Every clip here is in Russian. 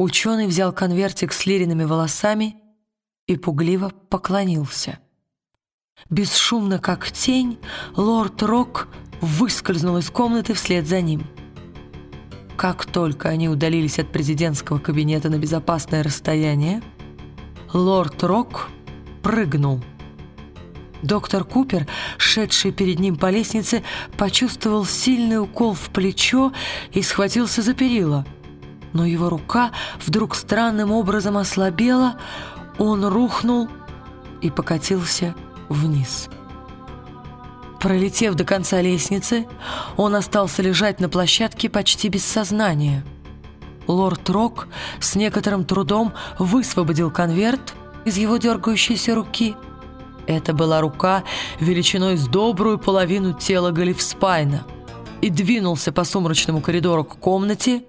Ученый взял конвертик с лириными волосами и пугливо поклонился. Бесшумно, как тень, лорд Рок выскользнул из комнаты вслед за ним. Как только они удалились от президентского кабинета на безопасное расстояние, лорд Рок прыгнул. Доктор Купер, шедший перед ним по лестнице, почувствовал сильный укол в плечо и схватился за перила. Но его рука вдруг странным образом ослабела, он рухнул и покатился вниз. Пролетев до конца лестницы, он остался лежать на площадке почти без сознания. Лорд Рок с некоторым трудом высвободил конверт из его дергающейся руки. Это была рука величиной с добрую половину тела Галифспайна и двинулся по сумрачному коридору к комнате,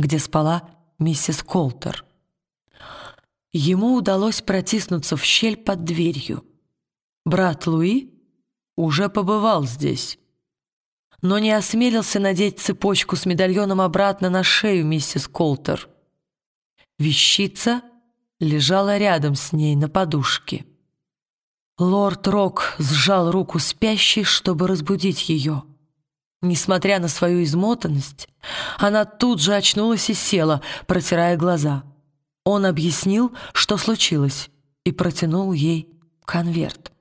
где спала миссис Колтер. Ему удалось протиснуться в щель под дверью. Брат Луи уже побывал здесь, но не осмелился надеть цепочку с медальоном обратно на шею миссис Колтер. Вещица лежала рядом с ней на подушке. Лорд Рок сжал руку спящей, чтобы разбудить ее. Несмотря на свою измотанность, она тут же очнулась и села, протирая глаза. Он объяснил, что случилось, и протянул ей конверт.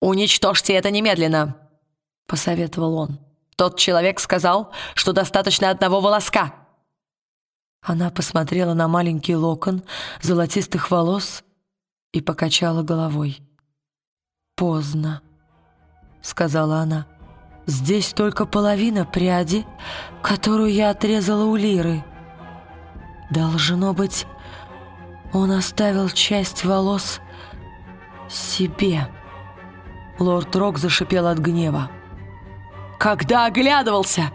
«Уничтожьте это немедленно!» — посоветовал он. «Тот человек сказал, что достаточно одного волоска!» Она посмотрела на маленький локон золотистых волос и покачала головой. «Поздно», — сказала она. «Здесь только половина пряди, которую я отрезала у Лиры. Должно быть, он оставил часть волос себе». Лорд Рок зашипел от гнева. «Когда оглядывался!»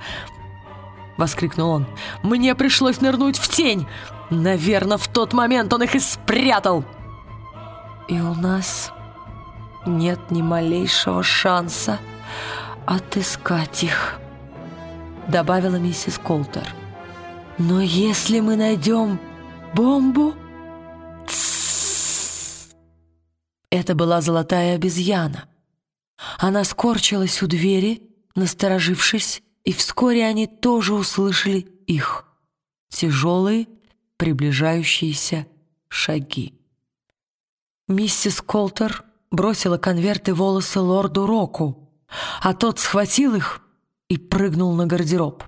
— воскликнул он. «Мне пришлось нырнуть в тень! Наверное, в тот момент он их и спрятал!» «И у нас нет ни малейшего шанса отыскать их», — добавила миссис Колтер. «Но если мы найдем бомбу...» Это была золотая обезьяна. Она скорчилась у двери, насторожившись, и вскоре они тоже услышали их. Тяжелые, приближающиеся шаги. Миссис Колтер бросила конверты волосы лорду Року, а тот схватил их и прыгнул на гардероб.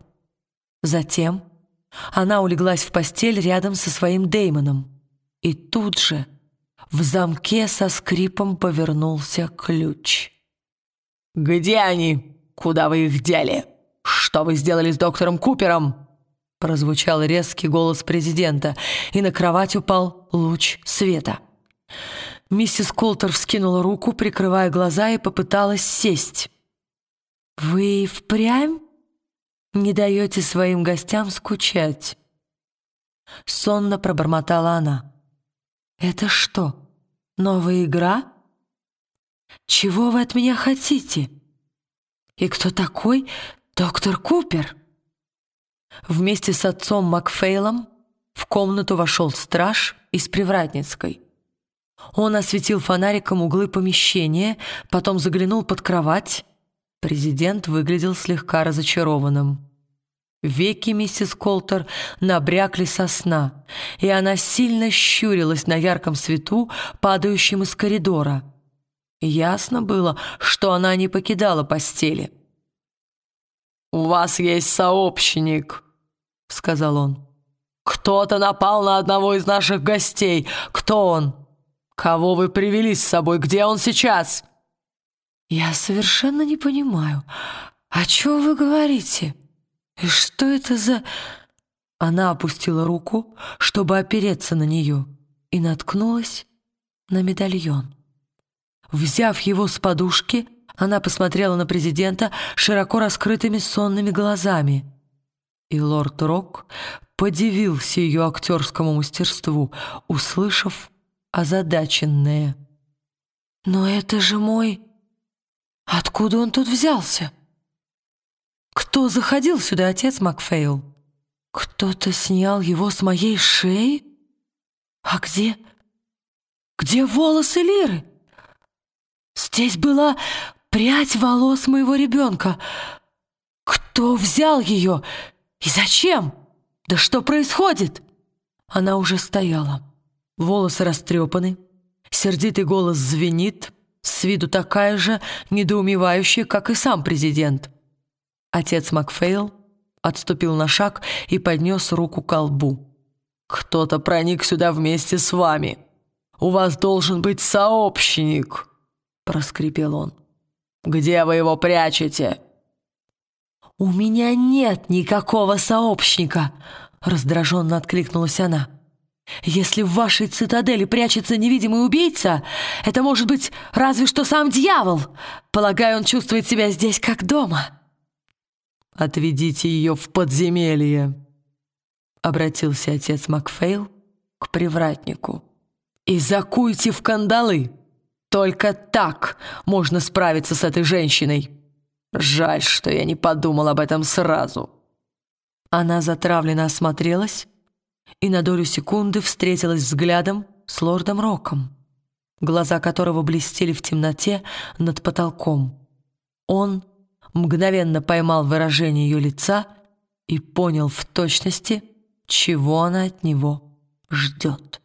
Затем она улеглась в постель рядом со своим Деймоном, и тут же в замке со скрипом повернулся ключ. «Где они? Куда вы их дели? Что вы сделали с доктором Купером?» Прозвучал резкий голос президента, и на кровать упал луч света. Миссис Колтер вскинула руку, прикрывая глаза, и попыталась сесть. «Вы впрямь не даете своим гостям скучать?» Сонно пробормотала она. «Это что, новая игра?» Чего вы от меня хотите? И кто такой доктор Купер?» Вместе с отцом Макфейлом в комнату вошел страж из Привратницкой. Он осветил фонариком углы помещения, потом заглянул под кровать. Президент выглядел слегка разочарованным. Веки миссис Колтер набрякли со сна, и она сильно щурилась на ярком свету, падающем из коридора — Ясно было, что она не покидала постели. «У вас есть сообщник», — сказал он. «Кто-то напал на одного из наших гостей. Кто он? Кого вы привели с собой? Где он сейчас?» «Я совершенно не понимаю. О чем вы говорите? И что это за...» Она опустила руку, чтобы опереться на нее, и наткнулась на медальон. Взяв его с подушки, она посмотрела на президента широко раскрытыми сонными глазами. И лорд Рок подивился ее актерскому мастерству, услышав озадаченное. «Но это же мой... Откуда он тут взялся?» «Кто заходил сюда, отец Макфейл?» «Кто-то снял его с моей шеи?» А где... где волосы Лиры? Здесь была прядь волос моего ребенка. Кто взял ее и зачем? Да что происходит? Она уже стояла. Волосы растрепаны, сердитый голос звенит, с виду такая же недоумевающая, как и сам президент. Отец Макфейл отступил на шаг и поднес руку к колбу. «Кто-то проник сюда вместе с вами. У вас должен быть сообщник», — проскрипел он. «Где вы его прячете?» «У меня нет никакого сообщника», — раздраженно откликнулась она. «Если в вашей цитадели прячется невидимый убийца, это может быть разве что сам дьявол. Полагаю, он чувствует себя здесь как дома». «Отведите ее в подземелье», — обратился отец Макфейл к привратнику. «И закуйте в кандалы. Только так можно справиться с этой женщиной. Жаль, что я не подумал об этом сразу». Она затравленно осмотрелась и на долю секунды встретилась взглядом с лордом Роком, глаза которого блестели в темноте над потолком. Он мгновенно поймал выражение ее лица и понял в точности, чего она от него ждет.